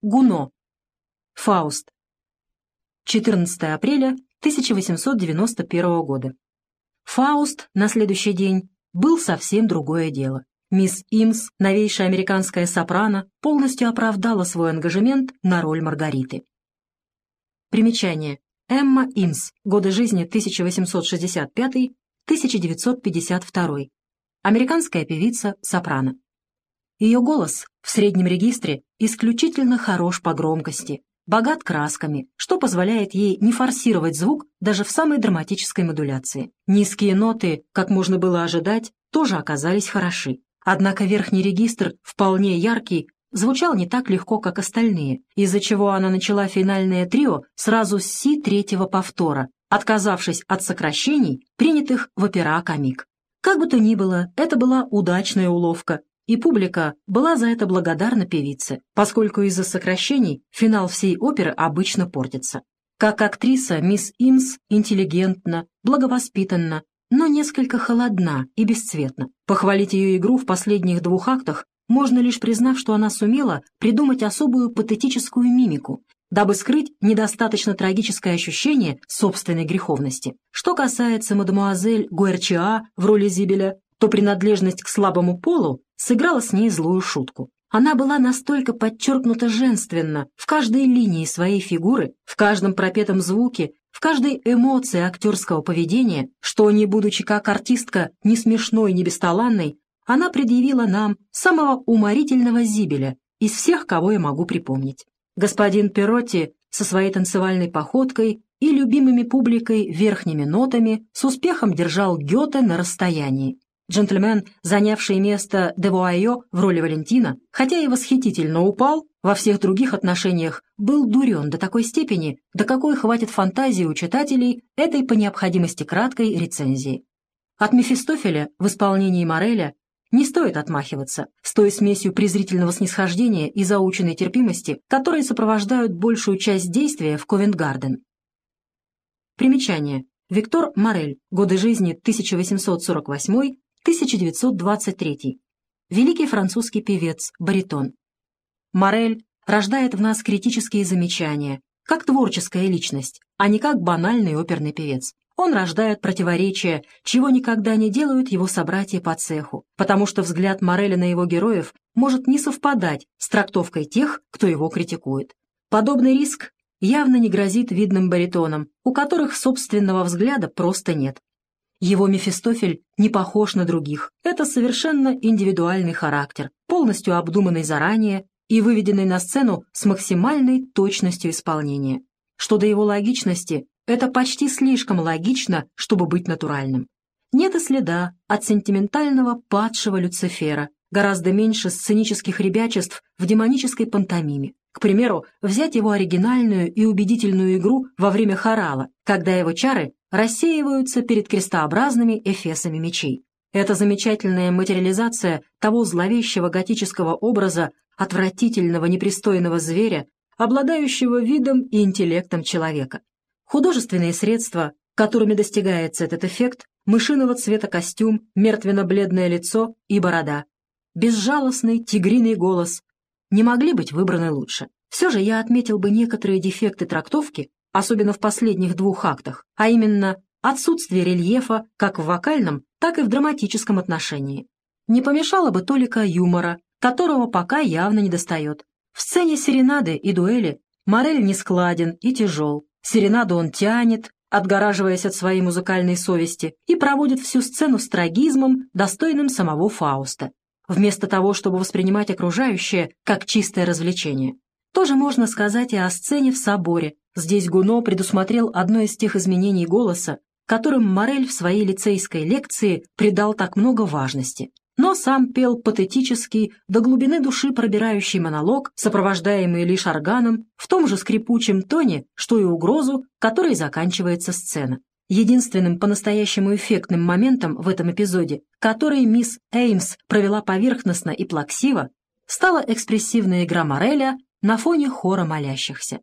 Гуно. Фауст. 14 апреля 1891 года. Фауст на следующий день был совсем другое дело. Мисс Имс, новейшая американская сопрано, полностью оправдала свой ангажемент на роль Маргариты. Примечание. Эмма Имс. Годы жизни 1865-1952. Американская певица, сопрано. Ее голос в среднем регистре исключительно хорош по громкости, богат красками, что позволяет ей не форсировать звук даже в самой драматической модуляции. Низкие ноты, как можно было ожидать, тоже оказались хороши. Однако верхний регистр, вполне яркий, звучал не так легко, как остальные, из-за чего она начала финальное трио сразу с си третьего повтора, отказавшись от сокращений, принятых в опера-комик. Как бы то ни было, это была удачная уловка, и публика была за это благодарна певице, поскольку из-за сокращений финал всей оперы обычно портится. Как актриса, мисс Имс интеллигентна, благовоспитанна, но несколько холодна и бесцветна. Похвалить ее игру в последних двух актах можно лишь признав, что она сумела придумать особую патетическую мимику, дабы скрыть недостаточно трагическое ощущение собственной греховности. Что касается мадемуазель Гуэрчиа в роли Зибеля, то принадлежность к слабому полу сыграла с ней злую шутку. Она была настолько подчеркнута женственно в каждой линии своей фигуры, в каждом пропетом звуке, в каждой эмоции актерского поведения, что, не будучи как артистка ни смешной, ни бесталанной, она предъявила нам самого уморительного зибеля из всех, кого я могу припомнить. Господин Перотти со своей танцевальной походкой и любимыми публикой верхними нотами с успехом держал Гёте на расстоянии. Джентльмен, занявший место Девуайо в роли Валентина, хотя и восхитительно упал, во всех других отношениях был дурен до такой степени, до какой хватит фантазии у читателей этой по необходимости краткой рецензии. От Мефистофеля в исполнении Мореля не стоит отмахиваться с той смесью презрительного снисхождения и заученной терпимости, которые сопровождают большую часть действия в Ковент-Гарден. Примечание. Виктор Морель. Годы жизни 1848 1923. Великий французский певец, баритон. Морель рождает в нас критические замечания, как творческая личность, а не как банальный оперный певец. Он рождает противоречия, чего никогда не делают его собратья по цеху, потому что взгляд Мореля на его героев может не совпадать с трактовкой тех, кто его критикует. Подобный риск явно не грозит видным баритонам, у которых собственного взгляда просто нет. Его Мефистофель не похож на других. Это совершенно индивидуальный характер, полностью обдуманный заранее и выведенный на сцену с максимальной точностью исполнения. Что до его логичности, это почти слишком логично, чтобы быть натуральным. Нет и следа от сентиментального падшего Люцифера, гораздо меньше сценических ребячеств в демонической пантомиме. К примеру, взять его оригинальную и убедительную игру во время хорала, когда его чары рассеиваются перед крестообразными эфесами мечей. Это замечательная материализация того зловещего готического образа отвратительного непристойного зверя, обладающего видом и интеллектом человека. Художественные средства, которыми достигается этот эффект, мышиного цвета костюм, мертвенно-бледное лицо и борода, безжалостный тигриный голос не могли быть выбраны лучше. Все же я отметил бы некоторые дефекты трактовки, особенно в последних двух актах, а именно отсутствие рельефа как в вокальном, так и в драматическом отношении. Не помешало бы только юмора, которого пока явно не достает. В сцене серенады и дуэли Морель не складен и тяжел. Серенаду он тянет, отгораживаясь от своей музыкальной совести, и проводит всю сцену с трагизмом, достойным самого Фауста, вместо того, чтобы воспринимать окружающее как чистое развлечение. Тоже можно сказать и о сцене в соборе, Здесь Гуно предусмотрел одно из тех изменений голоса, которым Морель в своей лицейской лекции придал так много важности. Но сам пел патетический, до глубины души пробирающий монолог, сопровождаемый лишь органом, в том же скрипучем тоне, что и угрозу, которой заканчивается сцена. Единственным по-настоящему эффектным моментом в этом эпизоде, который мисс Эймс провела поверхностно и плаксиво, стала экспрессивная игра Мореля на фоне хора молящихся.